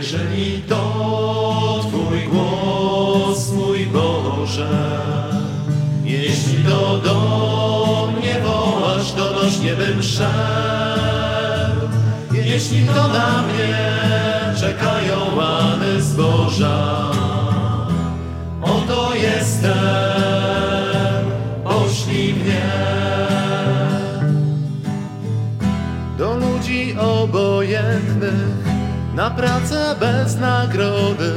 Jeżeli to Twój głos, mój Boże, jeśli to do mnie wołasz, to nośnie bym szedł. Jeśli to na mnie czekają łany zboża, oto jestem, poślij mnie. Do ludzi obojętnych, na pracę bez nagrody,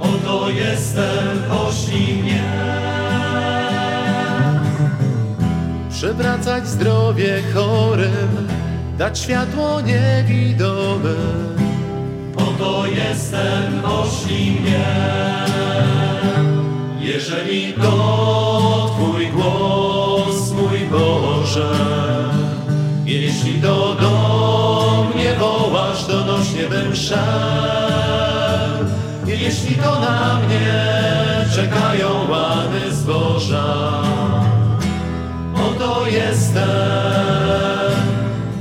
oto jestem, poślij mnie. Przywracać zdrowie chorym, dać światło niewidome. Oto jestem, poślij mnie. Jeżeli to Twój głos, szedł. Jeśli to na mnie czekają łany zboża, oto jestem,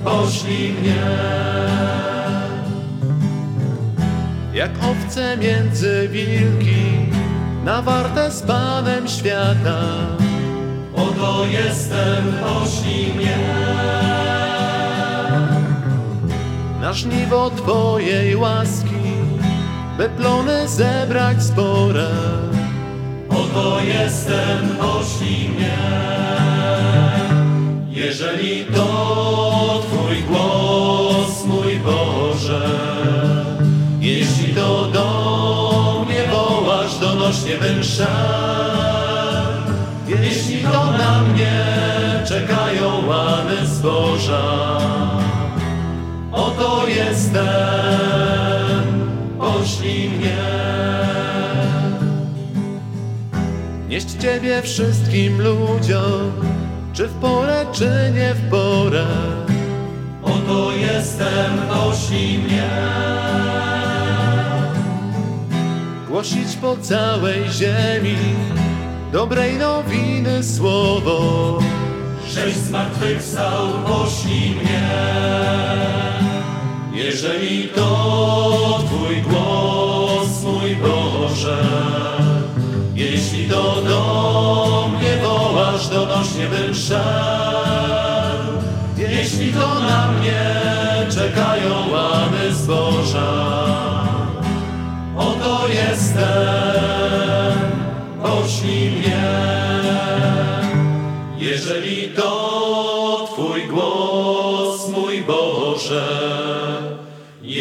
poślij mnie. Jak owce między wilki, na wartę z Panem świata. Oto jestem, poślij mnie. Na żniwo Twojej łaski, by plony zebrać spore. Oto jestem, poślij mnie. Jeżeli to Twój głos, mój Boże, jeśli to do mnie wołasz, donośnie szedł. Jeśli to na mnie czekają łany zboża, oto jestem, poślij mnie. Nieść Ciebie wszystkim ludziom, czy w porę, czy nie w porę. Oto jestem, poślij mnie. Głosić po całej ziemi dobrej nowiny słowo. Żeś zmartwychwstał, poślij mnie. Jeżeli to Twój głos, mój Boże, jeśli to do mnie wołasz, donośnie bym szedł. Jeśli to na mnie czekają łany zboża, oto jestem, poślij mnie. Jeżeli to Twój głos, mój Boże,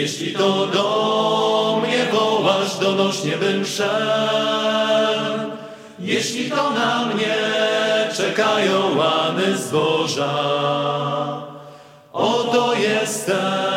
jeśli to do mnie wołasz, donośnie bym szedł. Jeśli to na mnie czekają łany zboża, oto jestem,